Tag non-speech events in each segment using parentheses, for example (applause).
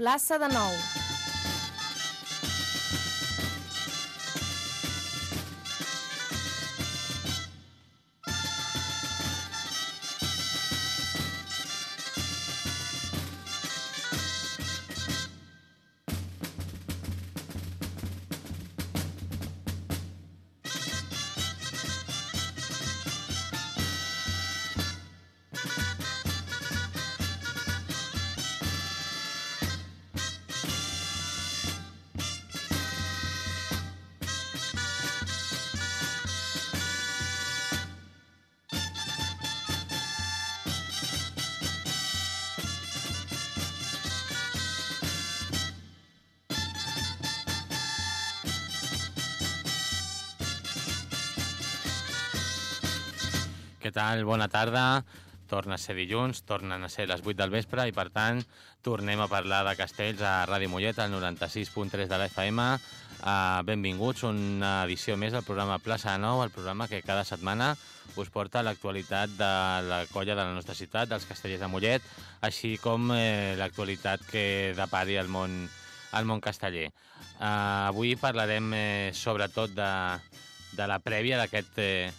plaça de Nou. Què tal? Bona tarda. Torna a ser dilluns, tornen a ser les 8 del vespre i, per tant, tornem a parlar de castells a Ràdio Mollet, al 96.3 de la FM. Uh, benvinguts, una edició més del programa Plaça de Nou, el programa que cada setmana us porta l'actualitat de la colla de la nostra ciutat, dels castellers de Mollet, així com eh, l'actualitat que depari el món, el món casteller. Uh, avui parlarem eh, sobretot de, de la prèvia d'aquest eh,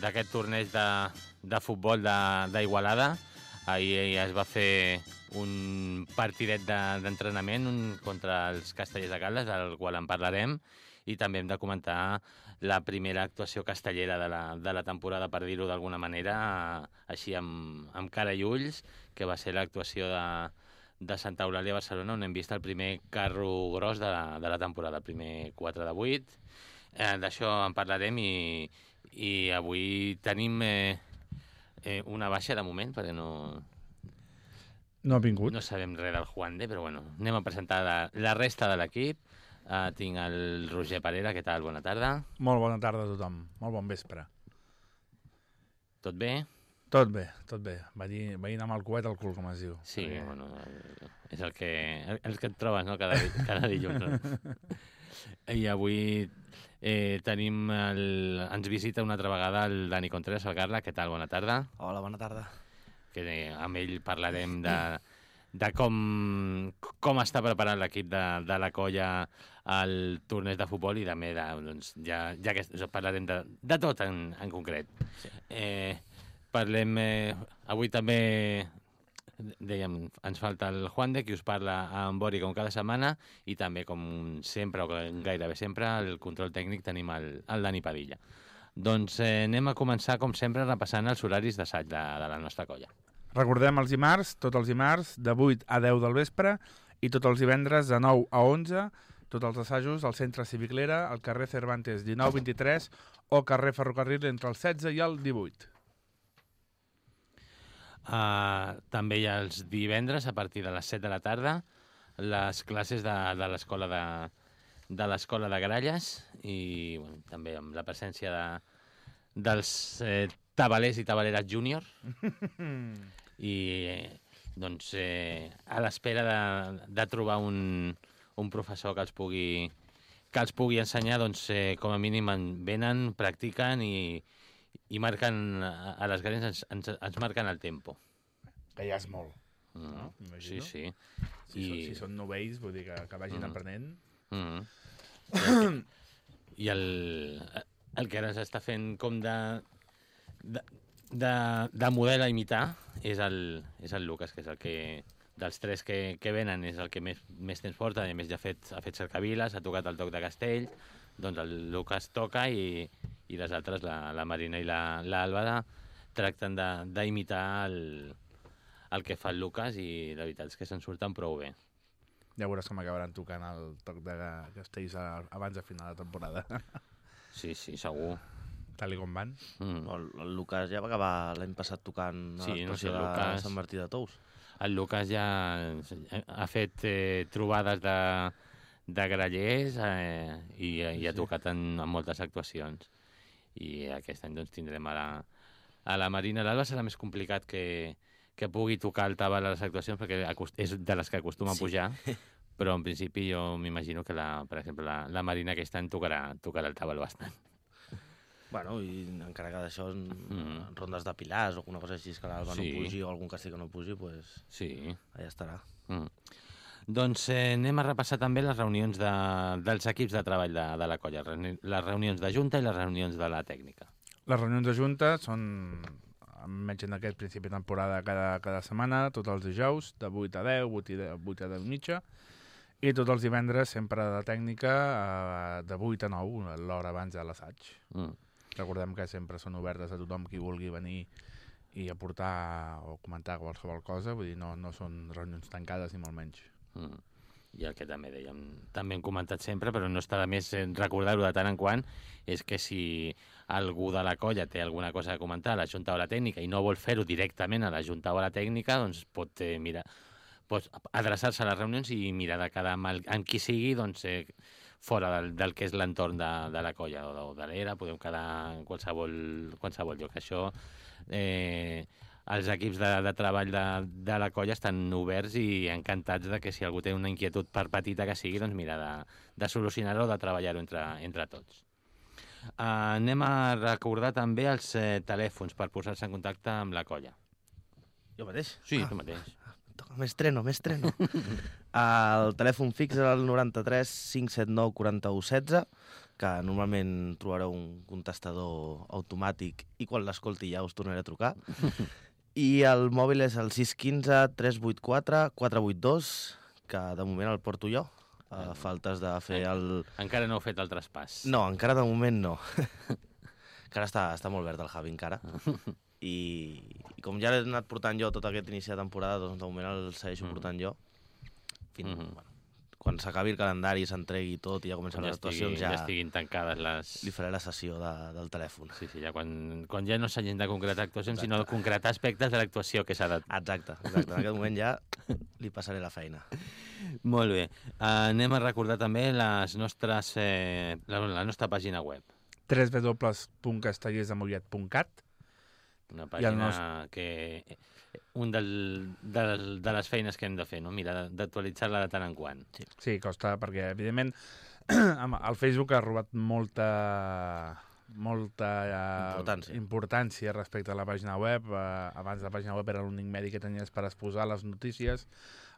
d'aquest torneig de, de futbol d'Igualada. Ahir es va fer un partidet d'entrenament de, contra els castellers de Caldes, del qual en parlarem, i també hem de comentar la primera actuació castellera de la, de la temporada, per dir-ho d'alguna manera, així amb, amb cara i ulls, que va ser l'actuació de, de Santa Eulàlia a Barcelona, on hem vist el primer carro gros de de la temporada, el primer 4 de 8. Eh, D'això en parlarem i, i avui tenim eh, eh, una baixa de moment, perquè no, No ha vingut. no sabem res del Juan de, però bueno, anem a presentar la, la resta de l'equip. Uh, tinc el Roger Parera, què tal? Bona tarda. Molt bona tarda a tothom. Molt bon vespre. Tot bé? Tot bé, tot bé. Veient, veient amb el coet al cul, com es diu. Sí, Perquè- bueno, és el que, el, el que et trobes no? cada, cada dilluns. No? (laughs) I avui eh, tenim el, ens visita una altra vegada el Dani Contreras, el Carla. Què tal? Bona tarda. Hola, bona tarda. que eh, amb ell parlarem de, de com, com està preparant l'equip de, de la colla al torneig de futbol i també de, doncs, ja, ja que parlarem de, de tot en, en concret. Sí. Eh, parlem... Eh, avui també dèiem, ens falta el Juan de, qui us parla amb Bori com cada setmana, i també, com sempre, o gairebé sempre, el control tècnic tenim el, el Dani Padilla. Doncs eh, anem a començar, com sempre, repassant els horaris d'assaig de, de la nostra colla. Recordem els dimarts, tots els dimarts, de 8 a 10 del vespre, i tots els divendres de 9 a 11, tots els assajos al Centre Cívic Lera, al carrer Cervantes 19-23 o carrer Ferrocarril entre el 16 i el 18. Uh, també hi ha els divendres, a partir de les 7 de la tarda, les classes de, de l'escola de, de l'escola de Gralles i bueno, també amb la presència de, dels eh, tabalers i tabaleres júnior. (laughs) I eh, doncs eh, a l'espera de, de trobar un, un professor que els pugui que els pugui ensenyar, doncs eh, com a mínim en venen, practiquen i, i marquen a les grans ens, ens, ens marquen el tempo. Que ja és molt. Mm. No? Sí, M'imagino. sí. Si, I... són, si són novells, vull dir que, que vagin Mm. aprenent. Mm. (coughs) I el, el que ara s'està fent com de, de, de, de model a imitar és el, és el Lucas, que és el que dels tres que, que venen és el que més, més temps porta, i a més ja ha fet, ha fet cercaviles, ha tocat el toc de castell, doncs el Lucas toca i, i les altres, la, la Marina i l'Alba, la, tracten de- d'imitar el, el que fa el Lucas i la veritat és que se'n surten prou bé. Ja veuràs com acabaran tocant el toc de castells a- abans de final de temporada. (laughs) Sí, sí, segur. Tal com van. Mm. El, el Lucas ja va acabar l'any passat tocant a Sí, no sé, de Lucas- Sant Martí de Tous. El Lucas ja ha fet eh, trobades de, de grallers eh, i, i ha tocat en, en moltes actuacions. I aquest any doncs, tindrem a la, a la Marina. L'Alba serà més complicat que, que pugui tocar el tabal a les actuacions perquè és de les que acostuma Sí. a pujar, (laughs) però en principi jo m'imagino que, la, per exemple, la, la Marina aquest any tocarà, tocarà el tabal bastant. Bueno, i encara que d'això en, Mm. en rondes de pilars o alguna cosa així que l'Alba Sí. no pugi o algun castell que no pugi, pues, Sí. allà estarà. Mm. Doncs eh, anem a repassar també les reunions de, dels equips de treball de, de la colla, les reunions de junta i les reunions de la tècnica. Les reunions de junta són, almenys en aquest principi de temporada, cada, cada setmana, tots els dijous, de 8 a 10, 8, i 10, 8 a 10 i mitja, i tots els divendres, sempre de tècnica, eh, de 8 a 9, l'hora abans de l'assaig. Mm. Recordem que sempre són obertes a tothom qui vulgui venir i aportar o comentar qualsevol cosa, vull dir, no, no són reunions tancades ni molt menys. Mm. I el que també dèiem, també hem comentat sempre, però no està de més eh, recordar-ho de tant en quant, és que si algú de la colla té alguna cosa a comentar a la Junta o la Tècnica i no vol fer-ho directament a la Junta o la Tècnica, doncs pot eh, mirar adreçar-se a les reunions i mirar de amb, el, amb qui sigui doncs, eh, fora del, del que és l'entorn de, de la colla o de, o de l'era, podem quedar en qualsevol, qualsevol lloc. Això eh, els equips de, de treball de, de la colla estan oberts i encantats de que si algú té una inquietud per petita que sigui, doncs mira, de, de solucionar-ho o de treballar-ho entre, entre tots. Uh, anem a recordar també els eh, telèfons per posar-se en contacte amb la colla. Jo mateix? Sí, Ah, tu mateix. toca, m'estreno, m'estreno. (laughs) el telèfon fix és el 93 579 41 16, que normalment trobareu un contestador automàtic i quan l'escolti ja us tornaré a trucar. (laughs) I el mòbil és el 615 384 482, que de moment el porto jo. A faltes de fer el... Encara no heu fet el traspàs. No, encara de moment no. (laughs) encara està, està molt verd el Javi, encara. (laughs) I, I com ja l'he anat portant jo tot aquest inici de temporada, doncs de moment el segueixo Mhm. portant jo. Fins, Mhm. bueno, quan s'acabi el calendari, s'entregui tot i ja comencen ja, les actuacions, ja, ja estiguin tancades les... li faré la sessió de, del telèfon. Sí, sí, ja quan, quan ja no s'hagin de concretar actuacions, sinó de concretar aspectes de l'actuació que s'ha de... Exacte, exacte. En aquest moment ja li passaré la feina. Molt bé. Uh, anem a recordar també les nostres, eh, la, la nostra pàgina web. www.castellersdemollet.cat Una pàgina que... Un del, del, de les feines que hem de fer, no? Mira, d'actualitzar-la de tant en quant. Sí, costa, perquè evidentment (clears throat) el Facebook ha robat molta molta eh, Importància. importància respecte a la pàgina web. Eh, abans la pàgina web era l'únic medi que tenies per exposar les notícies,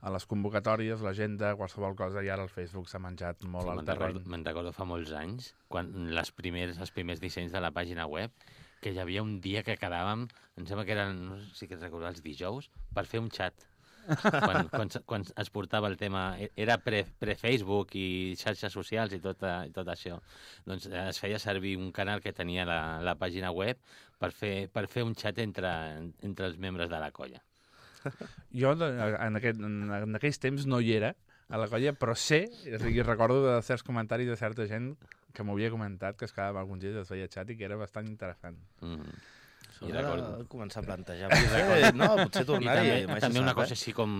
a les convocatòries, l'agenda, qualsevol cosa, i ara el Facebook s'ha menjat molt Sí, al terreny. me'n recordo fa molts anys, quan les primers, els primers dissenys de la pàgina web, que hi havia un dia que quedàvem, em sembla que eren, no sé si que recordar, els dijous, per fer un xat. quan, (laughs) quan, quan es portava el tema, e- era pre- pre-Facebook i xarxes socials i tot, i tot això. Doncs eh, es feia servir un canal que tenia la, la pàgina web per fer, per fer un xat entre, entre els membres de la colla. (laughs) Jo en, aquest, en, aquells temps no hi era a la colla, però sé, sigui, recordo de certs comentaris de certa gent que m'ho havia comentat, que es quedava alguns dies es feia xat i que era bastant interessant. Mm. Això I de recordo- començar a plantejar. Potser, (laughs) no, potser I tornar-hi. també, mai se també una cosa eh? així com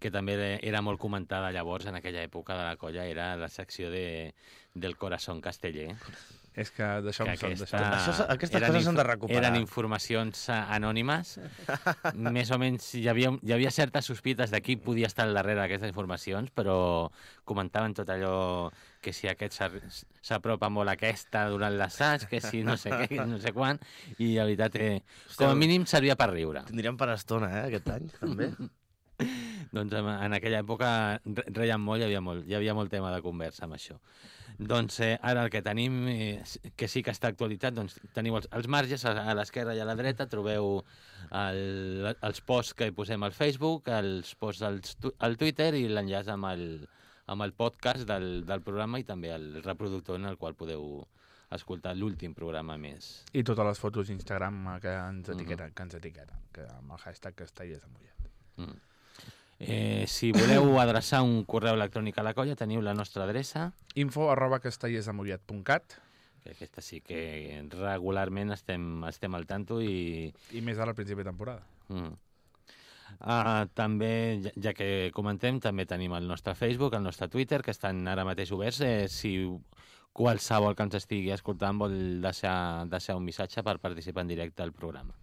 que també era molt comentada llavors en aquella època de la colla era la secció de, del Corazón Casteller. És que d'això em aquesta, d'això. Això s- aquestes coses s'han de recuperar. Eren informacions eh, anònimes. Més o menys hi havia, hi havia certes sospites de qui podia estar al darrere d'aquestes informacions, però comentaven tot allò que si aquest s'apropa molt a aquesta durant l'assaig, que si no sé què, no sé quan, i la veritat, eh, com a mínim servia per riure. Tindríem per estona, eh, aquest any, també. Doncs en, en aquella època re- reien molt, hi havia molt, hi havia molt tema de conversa amb això. Doncs eh, ara el que tenim, eh, que sí que està actualitzat, doncs teniu els, els marges a, a l'esquerra i a la dreta, trobeu el, els posts que hi posem al Facebook, els posts al, al Twitter i l'enllaç amb, el, amb el podcast del, del programa i també el reproductor en el qual podeu escoltar l'últim programa més. I totes les fotos d'Instagram eh, que ens Mhm. etiqueten, que ens etiqueten, que amb el hashtag Castellers de Mollet. Mm. Eh, si voleu adreçar un correu electrònic a la colla, teniu la nostra adreça, info arroba castellersdemollet.cat que aquesta sí que regularment estem, estem al tanto i... i més ara al principi de temporada. Mm. Ah, també, ja, ja que comentem, també tenim el nostre Facebook, el nostre Twitter, que estan ara mateix oberts. Eh, si qualsevol que ens estigui escoltant vol deixar, deixar un missatge per participar en directe al programa.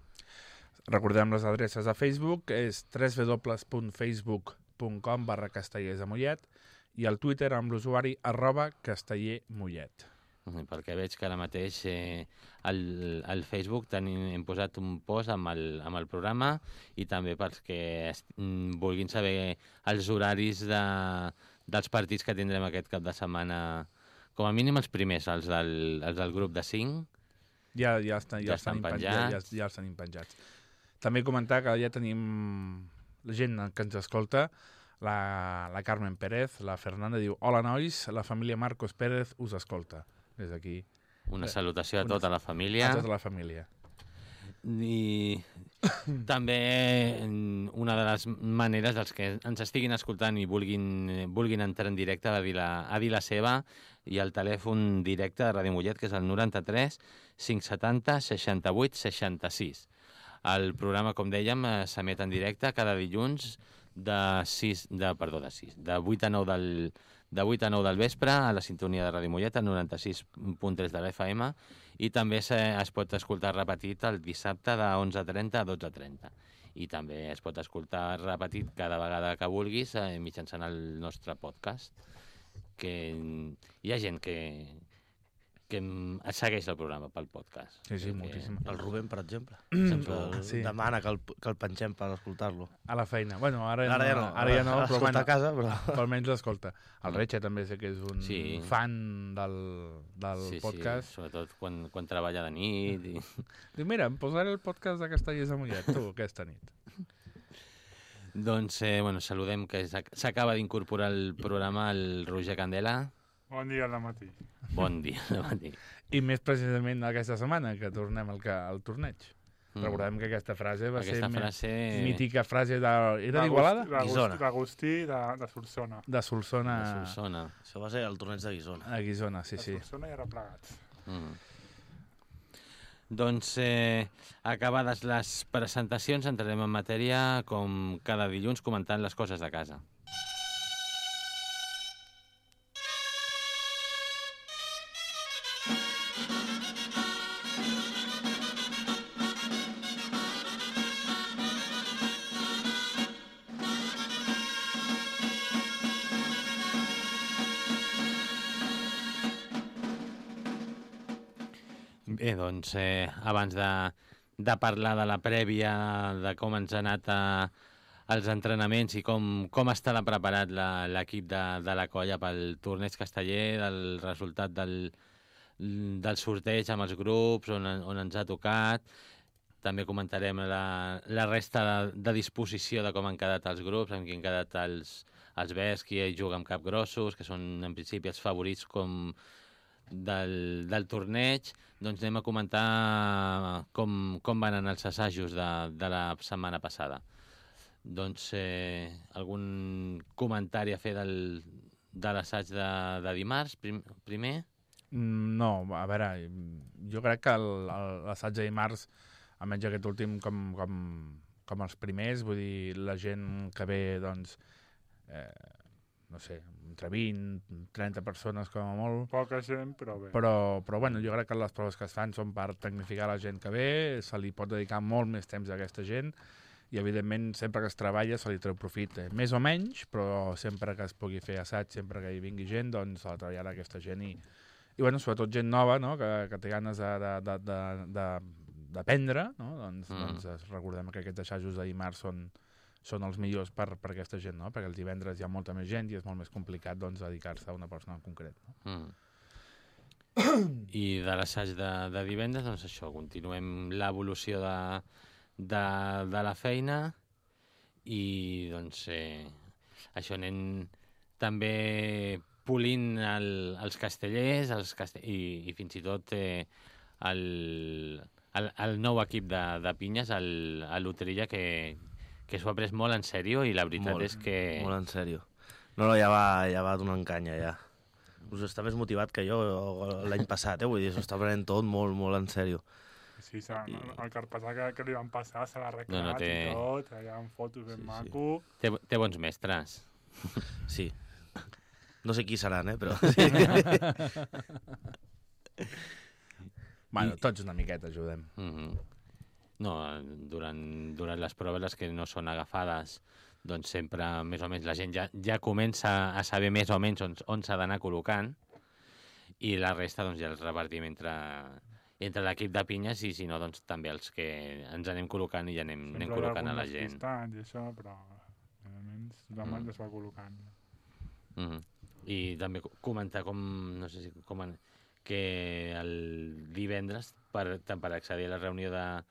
Recordem les adreces a Facebook, és www.facebook.com barra castellers de Mollet i el Twitter amb l'usuari arroba castellermollet. Perquè veig que ara mateix eh, al, al Facebook tenim, hem posat un post amb el, amb el programa i també pels que es, mm, vulguin saber els horaris de, dels partits que tindrem aquest cap de setmana, com a mínim els primers, els del, els del grup de 5. Ja, ja, estan, ja, Ja estan, estan impen- ja, ja, penjats. ja estan penjats. També comentar que ja tenim la gent que ens escolta, la, la Carmen Pérez, la Fernanda diu Hola nois, la família Marcos Pérez us escolta. Des d'aquí, Una Eh, salutació a una- tota la família. a tota la família. I (coughs) també una de les maneres dels que ens estiguin escoltant i vulguin, vulguin entrar en directe a dir, la, a dir la seva i el telèfon directe de Ràdio Mollet, que és el 93 570 68 66. El programa, com dèiem, eh, s'emet en directe cada dilluns de 6, de, perdó, de 6, de 8 a 9 del, de 8 a 9 del vespre a la sintonia de Ràdio Mollet, al 96.3 de la FM, i també se, es pot escoltar repetit el dissabte de 11.30 a 12.30. I també es pot escoltar repetit cada vegada que vulguis eh, mitjançant el nostre podcast, que hi ha gent que, que segueix el programa pel podcast. Sí, sí, moltíssim. El Rubén, per exemple. Mm, (clears throat) Sempre sí. sí. demana que el, que el pengem per escoltar-lo. A la feina. Bueno, ara, Ara ja no. Ara ja no, però bueno, a casa, però... (laughs) però almenys l'escolta. El Reche també sé que és un Sí. fan del, del sí, podcast. Sí, sobretot quan, quan treballa de nit. I... (laughs) Diu, mira, em posaré el podcast de Castellers de Mollet, tu, (laughs) aquesta nit. doncs, eh, bueno, saludem que s'ac- s'acaba d'incorporar al programa el Roger Candela. Bon dia al matí. Bon dia. Bon dia. I més precisament aquesta setmana, que tornem al, ca- al torneig. Mm. Recordem que aquesta frase va Aquesta ser frase... mítica frase de... Era d'Igualada? D'Agustí de, de Solsona. De Solsona de Solsona. Això va ser el torneig de Guissona. a Guissona, sí, de sí. Solsona i arreplegats. Mm. Doncs, eh, acabades les presentacions, entrarem en matèria com cada dilluns comentant les coses de casa. Doncs, eh, abans de, de parlar de la prèvia, de com ens ha anat a, els entrenaments i com, com està preparat l'equip de, de la colla pel torneig casteller, del resultat del, del sorteig amb els grups, on, on ens ha tocat. També comentarem la, la resta de, de disposició de com han quedat els grups, amb qui han quedat els, els Bers, qui hi juga amb capgrossos, que són en principi els favorits com del, del torneig. Doncs anem a comentar com, com van anar els assajos de, de la setmana passada. Doncs eh, algun comentari a fer del, de l'assaig de, de dimarts, prim, primer? Mm, No, a veure, jo crec que l'assaig de dimarts, almenys aquest últim com, com, com els primers, vull dir, la gent que ve, doncs, eh, no sé, entre 20, 30 persones com a molt, Poca gent, però bé. però, però bueno, jo crec que les proves que es fan són per tecnificar la gent que ve, se li pot dedicar molt més temps a aquesta gent, i evidentment sempre que es treballa se li treu profit, eh, més o menys, però sempre que es pugui fer assaig, sempre que hi vingui gent, doncs s'ha de treballar aquesta gent i, i bueno, sobretot gent nova, no?, que, que té ganes de, de, de, de, de, d'aprendre, no? doncs, Mm. doncs recordem que aquests assajos de dimarts són, són els millors per, per aquesta gent, no? perquè els divendres hi ha molta més gent i és molt més complicat doncs, dedicar-se a una persona en concret. No? Mm. I de l'assaig de, de divendres, doncs això, continuem l'evolució de, de, de la feina i doncs eh, això anem també polint el, els castellers els castell i, i fins i tot eh, el, el, el nou equip de, de pinyes, Loteria, que, que s'ho ha pres molt en sèrio i la veritat molt, és que... Molt en sèrio. No, no, ja va, ja va donant canya, ja. Us està més motivat que jo l'any passat, eh? Vull dir, s'ho està prenent tot molt, molt en sèrio. Sí, se, el, el carpesà que, que li van passar se l'ha recreat No, no, té- i tot, allà amb fotos ben Sí, sí. maco. Té, té bons mestres. (laughs) Sí. No sé qui seran, eh? Però... (laughs) Sí. (laughs) Bueno, I- tots una miqueta ajudem. Mm -hmm. No, durant, durant les proves, les que no són agafades, doncs sempre més o menys la gent ja, ja comença a saber més o menys on, on s'ha d'anar col·locant i la resta doncs, ja els repartim entre, entre l'equip de pinyes i si no, doncs també els que ens anem col·locant i anem, anem Sempre hi col·locant a la gent. despistat I això, però almenys tothom Mm. es va col·locant. Mm -hmm. I també co- comentar com, no sé si, com que el divendres, per, tant per accedir a la reunió de,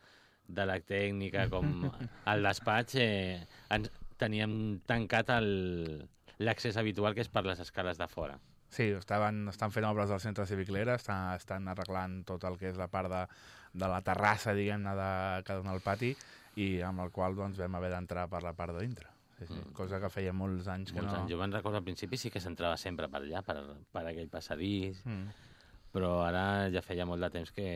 de la tècnica com (laughs) al despatx, eh, ens, teníem tancat l'accés habitual que és per les escales de fora. Sí, estaven, estan fent obres al centre cívic Lera, estan, estan arreglant tot el que és la part de, de la terrassa, diguem-ne, de, que dona al pati, i amb el qual doncs, vam haver d'entrar per la part de dintre. Sí, sí. Mm. Cosa que feia molts anys que Molts no... anys. Jo me'n recordo al principi sí que s'entrava sempre per allà, per, per aquell passadís, Mm. Però ara ja feia molt de temps que,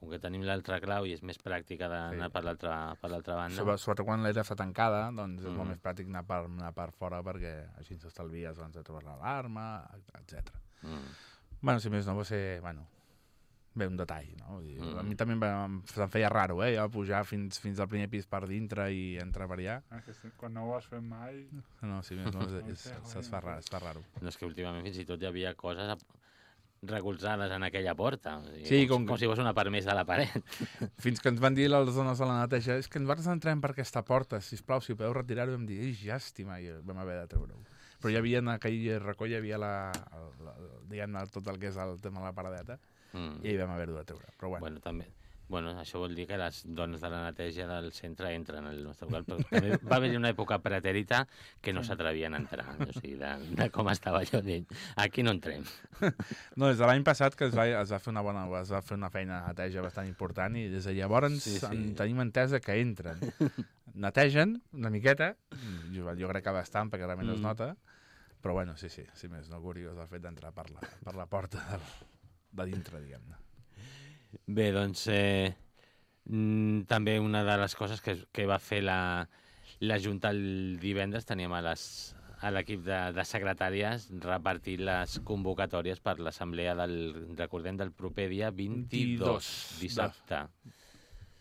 com que tenim l'altra clau i és més pràctica d'anar Sí. per l'altra per l'altra banda. Sobre, sobretot quan l'era està tancada, doncs és Mm. molt més pràctic anar per, anar per fora perquè així s'estalvies doncs, de trobar l'alarma, etc. Mm. Bueno, si més no va ser, bueno, bé, un detall, no? Vull dir, Mm. A mi també em, va- em, se'm feia raro, eh? Ja pujar fins, fins al primer pis per dintre i entrar per allà. Ah, que quan no ho has fet mai... No, si més no, sé, és, joder, es, fa raro, es fa raro. No, és que últimament fins i tot hi havia coses a- recolzades en aquella porta. O sigui, Sí, com, com com, que- si fos una part més de la paret. (laughs) Fins que ens van dir les dones de la neteja és que nosaltres entrem per aquesta porta, si plau, si podeu retirar-ho, vam dir, ei, llàstima, i vam haver de treure-ho. Però hi havia en aquell racó, hi havia la, la, la, diguem-ne, tot el que és el tema de la paradeta, Mm. i vam haver-ho de treure. Però bueno, Bueno, també. Bueno, això vol dir que les dones de la neteja del centre entren al nostre local, però també va haver una època pretèrita que no s'atrevien a entrar, o sigui, de, de com estava jo dient, aquí no entrem. (laughs) no, des de l'any passat que es va, es va fer una bona, es va fer una feina de neteja bastant important i des de llavors Sí, sí, sí. tenim entesa que entren. (laughs) Netegen una miqueta, jo, jo crec que bastant perquè realment mm. es nota, però bueno, sí, sí, sí més no curiós el fet d'entrar per, la, per la porta del, de dintre, diguem-ne. Bé, doncs eh, mm, també una de les coses que, que va fer la, la Junta el divendres teníem a les a l'equip de, de secretàries repartir les convocatòries per l'assemblea del, recordem, del proper dia 22, 22 dissabte.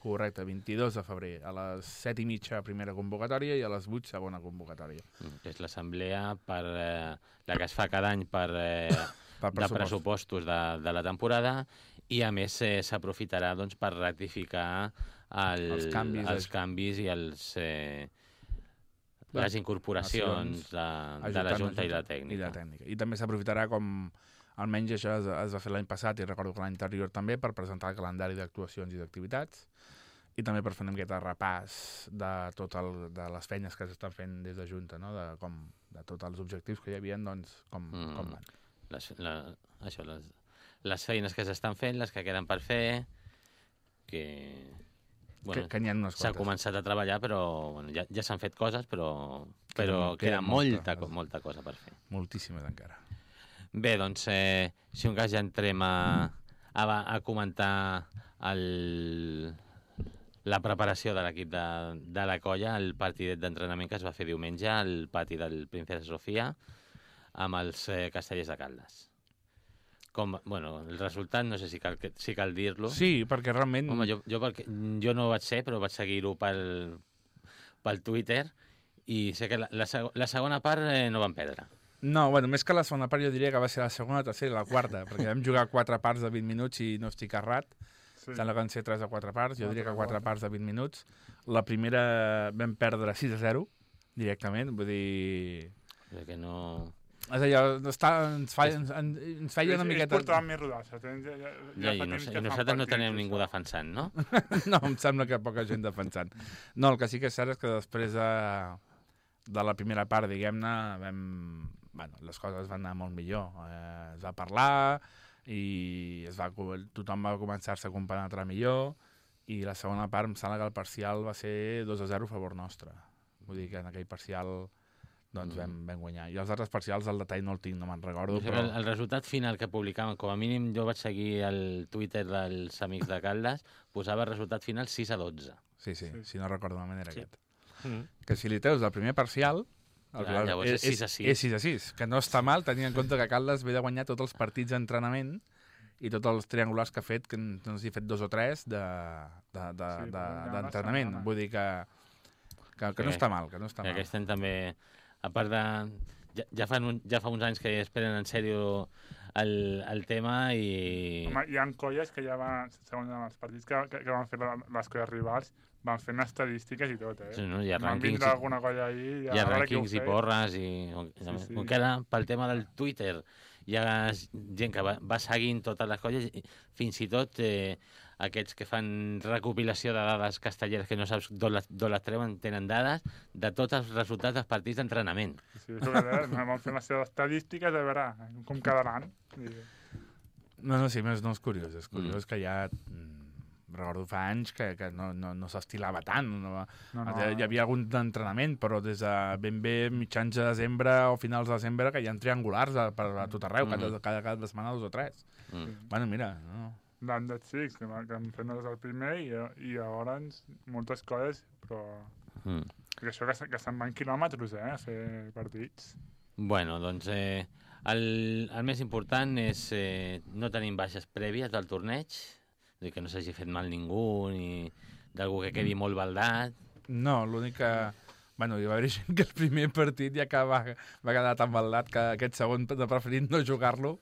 Correcte, 22 de febrer, a les 7 i mitja primera convocatòria i a les 8 segona convocatòria. Mm, que és l'assemblea per eh, la que es fa cada any per, eh, Per de pressupostos de, de la temporada i a més eh, s'aprofitarà doncs, per ratificar el, Els canvis els canvis i els, eh, Les incorporacions de, de la Junta i la I tècnica. la tècnica. I també s'aprofitarà com almenys això es, es va fer l'any passat i recordo que l'any anterior també per presentar el calendari d'actuacions i d'activitats i també per fer una miqueta de repàs de tot el, de les feines que s'estan fent des de Junta, no? de, com, de tots els objectius que hi havia, doncs, com, mm. com van. Les, la, això, les, les feines que s'estan fent, les que queden per fer, que... Bueno, que, que unes S'ha començat a treballar, però bueno, ja, ja s'han fet coses, però, però Queda- queda, queda molta, molta. molta cosa per fer. Moltíssimes encara. Bé, doncs, eh, si un cas ja entrem a, a, a comentar el, la preparació de l'equip de, de la colla, el partidet d'entrenament que es va fer diumenge al pati del Princesa Sofia amb els eh, castellers de Caldes. Com, bueno, el resultat, no sé si cal, que- si cal dir-lo. Sí, perquè realment... Home, jo, jo, perquè, jo no ho vaig ser, però vaig seguir-ho pel, pel Twitter i sé que la, la, la segona part eh, no van perdre. No, bueno, més que la segona part jo diria que va ser la segona, la tercera i la quarta, (laughs) perquè vam jugar quatre parts de 20 minuts i no estic errat. Sí. Sembla que van ser 3 o 4 parts, jo Quatre, diria que 4 quatre. parts de 20 minuts. La primera vam perdre 6 a 0, directament, vull dir... Perquè no... És allò, està, ens, fa, ens, ens, feia una Ells- ells miqueta... portaven més rodatge. Ja, ja, ja, Ja, i, no, i nosaltres no tenim ningú defensant, no? (laughs) no, em sembla que poca gent defensant. No, el que sí que és cert és que després de, de la primera part, diguem-ne, vam... Bueno, les coses van anar molt millor. Eh, es va parlar i es va, tothom va començar-se a compenetrar millor i la segona part em sembla que el parcial va ser 2 a 0 a favor nostre. Vull dir que en aquell parcial doncs Mm. vam, vam guanyar. I els altres parcials, el detall no el tinc, no me'n recordo, No sé, però... el, el resultat final que publicaven, com a mínim jo vaig seguir el Twitter dels amics de Caldes, posava el resultat final 6 a 12. Sí, sí, Sí. si no recordo malament era Sí. aquest. Que si li treus del primer parcial... el Clar, llavors és 6 a 6. És 6 a 6, que no està mal, tenint en compte que Caldes ve de guanyar tots els partits d'entrenament i tots els triangulars que ha fet, que no sé si ha fet dos o tres de- de- de- Sí, de- d'entrenament. Vull dir que, que, que no està mal, que no està mal. aquest any també, a part de... Ja, ja, fan un, ja fa uns anys que esperen en sèrio el, el tema i... Home, hi ha colles que ja van, segons els partits que, que, que van fer les colles rivals, van fent estadístiques i tot, eh? Sí, no? Hi ha rànquings, alguna colla ahir i hi ha rànquings i porres i... Sí, sí. Com que ara, pel tema del Twitter, hi ha gent que va, va seguint totes les colles, i fins i tot eh, aquests que fan recopilació de dades castelleres que no saps d'on les, les treuen, tenen dades de tots els resultats dels partits d'entrenament. Sí, van fent les seves estadístiques a veure com quedaran. I, No, no, sí, més no és curiós. És curiós Mm. que ja... mm, Recordo fa anys que, que no, no, no s'estilava tant. No, no, no, Hi havia algun entrenament, però des de ben bé mitjans de desembre o finals de desembre que hi ha triangulars a, per, a tot arreu, cada, Mhm. cada, cada setmana dos o tres. Mm. Bueno, mira, no. L'Undead Six, que, que han fet el primer, i, i llavors moltes coses, però... Mm. Que això que, se- que se'n van quilòmetres, eh, a fer partits. Bueno, doncs eh, el, el més important és eh, no tenim baixes prèvies del torneig, dir, que no s'hagi fet mal ningú, ni d'algú que quedi molt baldat. No, l'únic que... Bueno, hi va haver gent que el primer partit ja que va, va quedar tan baldat que aquest segon de preferit no jugar-lo.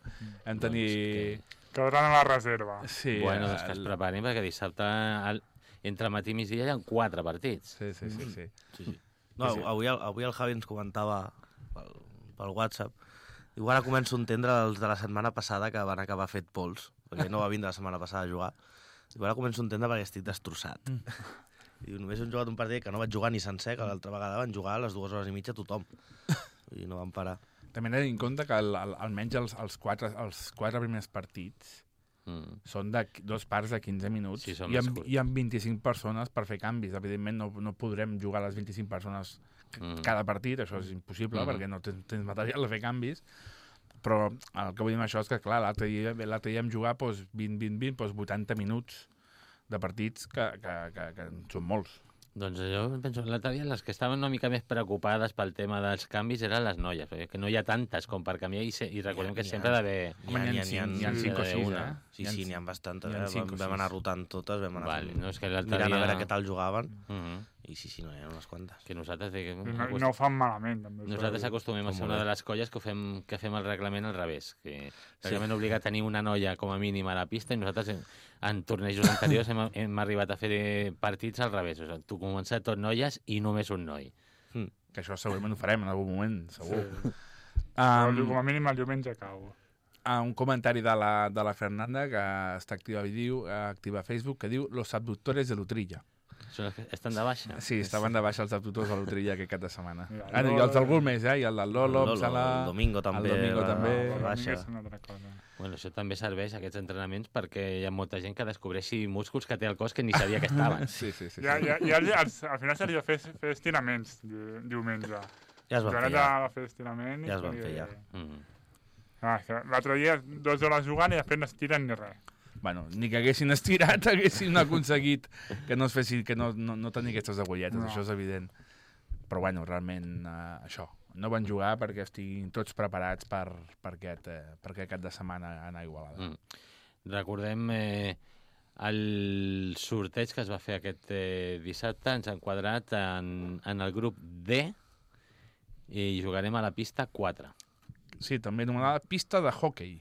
Vam tenir... Quedaran a la reserva. Sí, bueno, doncs que es el- preparin perquè dissabte, al, entre matí i migdia, hi ha quatre partits. Sí, sí, sí. sí. Sí, sí. No, Sí, sí. avui, el- avui el Javi ens comentava pel, pel WhatsApp Diu, ara començo a entendre els de la setmana passada que van acabar fet pols, perquè no va vindre la setmana passada a jugar. Diu, ara començo a entendre perquè estic destrossat. Diu, només hem jugat un partit que no vaig jugar ni sencer, que l'altra vegada van jugar a les dues hores i mitja tothom. I no van parar. També hem de tenir en compte que el, el, almenys els, els, quatre, els quatre primers partits Mm. són de dos parts de 15 minuts Sí, i, amb, i amb 25 persones per fer canvis. Evidentment no, no podrem jugar les 25 persones Mm. cada partit, això és impossible Mhm. perquè no tens, tens material de fer canvis, però el que vull dir amb això és que, clar, l'altre dia, dia vam jugar doncs, 20-20-20, doncs 80 minuts de partits que, que, que, que són molts. Doncs jo penso que l'altre dia les que estaven una mica més preocupades pel tema dels canvis eren les noies, perquè que no hi ha tantes com per canviar i, se, i recordem que sempre ha d'haver... N'hi ha cinc- n'hi ha cinc o d'haver sis, una. eh? Sí, sí, n'hi ha bastantes. Eh? Vam, vam anar rotant totes, vam anar Vale, fent- no, és que mirant dia... a veure què tal jugaven. Uh -huh. I sí, sí, no, n'hi ha unes quantes. Que nosaltres... De, I no, i no ho fan malament, també. Nosaltres acostumem a ser una de les colles que fem, que fem el reglament al revés, que el reglament obliga a tenir una noia com a mínim a la pista i nosaltres en, en tornejos anteriors hem, hem arribat a fer partits al revés. O sigui, tu començar tot noies i només un noi. Que això segurament ho farem en algun moment, segur. Sí. Um, com a mínim el diumenge cau. uh, un comentari de la, de la Fernanda, que està activa a, diu, eh, activa a Facebook, que diu Los abductores de l'Utrilla. Estan de baixa. Sí, estaven de baixa els abductors de l'Utrilla aquest cap de setmana. Ah, no, I Lolo- els d'algú més, eh? I el del Lolo, el, sembla... el Domingo també. el Domingo va- també. Però baixa. és una altra cosa. Bueno, això també serveix, aquests entrenaments, perquè hi ha molta gent que descobreixi músculs que té al cos que ni sabia que estaven. (laughs) Sí, sí, sí. sí. Ja, ja, ja, als, al final seria fer, fer estiraments di, diumenge. Ja es van fer, ja. va fer estirament. i Ja es van fer, ja. Mm. Ah, L'altre dia, dues hores jugant i després no estiren ni res. Bueno, ni que haguessin estirat, (laughs) haguessin aconseguit que no es fessin, que no, no, no tenir aquestes agulletes, No. això és evident. Però bueno, realment, eh, això, no van jugar perquè estiguin tots preparats per, per, aquest, eh, per aquest cap de setmana anar a Igualada. Mm. Recordem eh, el sorteig que es va fer aquest eh, dissabte, ens ha enquadrat en, en el grup D i jugarem a la pista 4. Sí, també anomenada pista de hockey.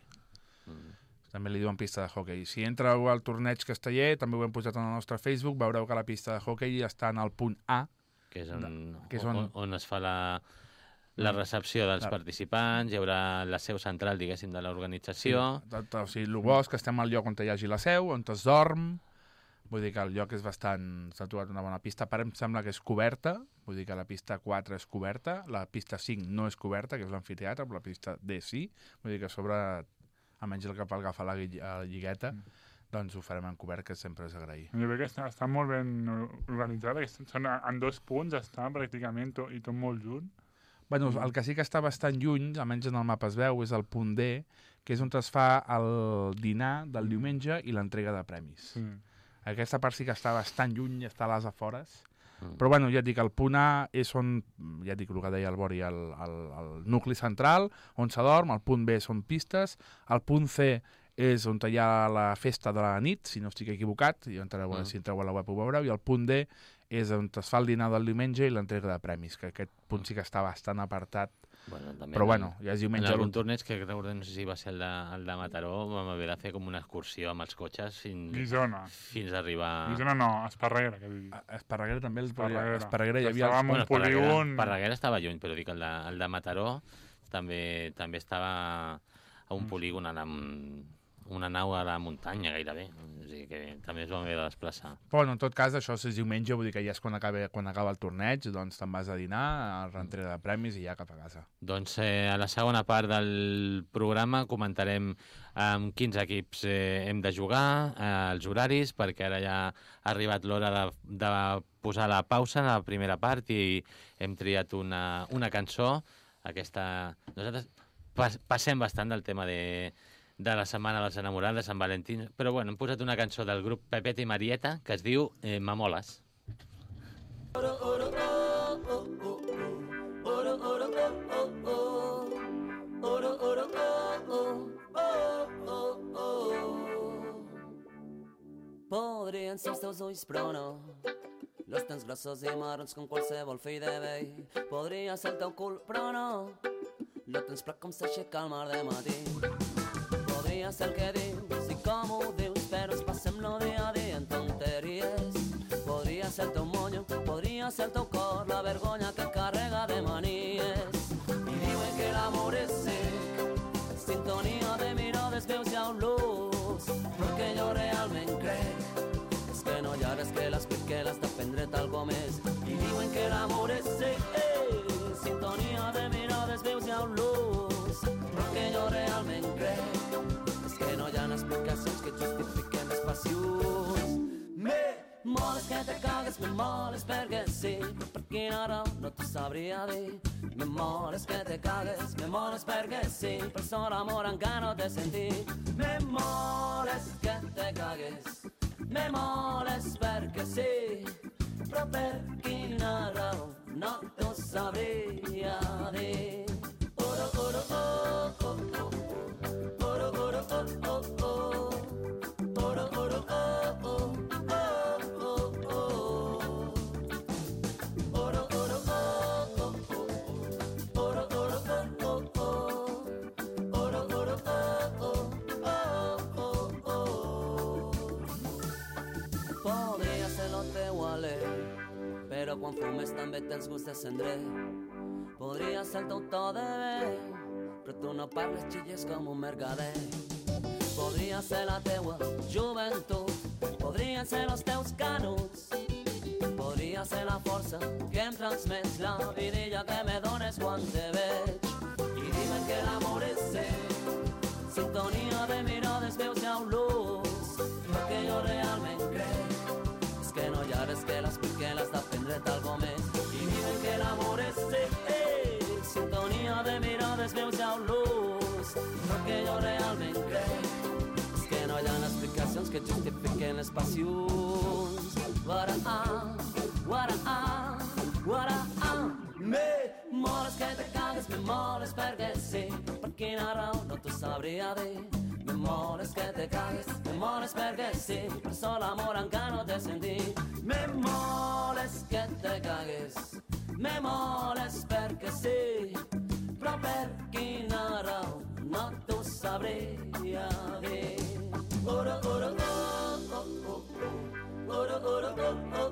Mm. També li diuen pista de hockey. Si entreu al torneig casteller, també ho hem posat en el nostre Facebook, veureu que la pista de hockey està en el punt A. que és on, que és on... on- on, es fa la, la recepció dels Clar. participants, hi haurà la seu central, diguéssim, de l'organització. Tot, o sigui, el bo és que estem al lloc on hi hagi la seu, on es dorm, vull dir que el lloc és bastant... S'ha trobat una bona pista, per em sembla que és coberta, vull dir que la pista 4 és coberta, la pista 5 no és coberta, que és l'amfiteatre, però la pista D sí, vull dir que a almenys el que pel agafar la, lligueta, doncs ho farem en cobert, que sempre és agrair. Jo crec que està, està molt ben organitzada, que són en dos punts, està pràcticament tot, i tot molt junt. Bueno, el que sí que està bastant lluny, almenys en el mapa es veu, és el punt D, que és on es fa el dinar del diumenge i l'entrega de premis. Sí. Aquesta part sí que està bastant lluny, està a les afores. Mm. Però bueno, ja et dic, el punt A és on, ja et dic el que deia el Bori, el, el, el nucli central, on s'adorm, el punt B són pistes, el punt C és on hi ha la festa de la nit, si no estic equivocat, i entreu, Mm. mm. si entreu a la web ho veureu, i el punt D és on es fa el dinar del diumenge i l'entrega de premis, que aquest punt sí que està bastant apartat Bueno, també Però en- bueno, ja és En diumenge. algun l'últim. torneig que recordo, no sé si va ser el de, el de Mataró, vam haver de fer com una excursió amb els cotxes fins, Guisona. fins a arribar... Guisona no, Esparreguera, que Esparreguera també el Esparreguera. Esparreguera hi havia... estava Els... amb un Esparreguera, polígon- Esparreguera estava lluny, però dic el de, el de Mataró també també estava a Mm. un polígon, a la, una nau a la muntanya gairebé. O sigui que també es vam haver de desplaçar. Però bueno, en tot cas, això és diumenge, vull dir que ja és quan acaba, quan acaba el torneig, doncs te'n vas a dinar, a rentrera de premis i ja cap a casa. Doncs eh, a la segona part del programa comentarem amb quins equips eh, hem de jugar, eh, els horaris, perquè ara ja ha arribat l'hora de, de posar la pausa en la primera part i hem triat una, una cançó. Aquesta... Nosaltres pas, passem bastant del tema de, de la Setmana dels Enamorats de Sant Valentí, però bueno, hem posat una cançó del grup Pepet i Marieta que es diu eh, Mamoles. Podrien ser els teus ulls, però no. Los tens grossos i marrons com qualsevol fill de vell. Podria ser el teu cul, però no. Lo tens plat com s'aixeca al mar de matí. Ser el que dius i com ho dius, però ens passem lo dia en tonteries. Podria ser el teu monyo, podria ser el teu cor, la vergonya que carrega de manies. I diuen que l'amor és sec, sintonia de mirades, veus i olors, però que jo realment crec és que no hi ha res que l'expliqui, l'has d'aprendre tal com és. Explicacions que justifiquen les passions. Me moles que te cagues, me moles perquè sí, però per quina raó no t'ho sabria dir. Me moles que te cagues, me moles perquè sí, per sol amor encara no t'he sentit. Me moles que te cagues, me moles perquè sí, però per quina raó no t'ho sabria dir. Fumes també tens gust de cendrer. Podria ser el teu to de bé, però tu no parles, xilles com un mercader. Podria ser la teua joventut, podrien ser els teus canuts. Podria ser la força que em transmets, la vidilla que me dones quan te veig. I diuen que l'amor és cec, sintonia de mirades, veus i. Però que jo realment que no hi ha res que l'expliqui, l'has d'aprendre tal com és. I diuen que l'amor és sec, eh, sintonia de mirades, veus i olors. Però que jo realment crec és que no hi ha explicacions que justifiquen les passions. Wara ah, wara ah, wara ah. Me moles que te cagues, me moles perquè sí, per quina raó no t'ho sabria dir. Me moles que te cagues, me moles perquè sí, per sol amor encara no t'he sentit. Me moles que te cagues, me moles perquè sí, però per quina raó no t'ho sabria dir. Oh, oh, oh, oh. Oro, oro, oh,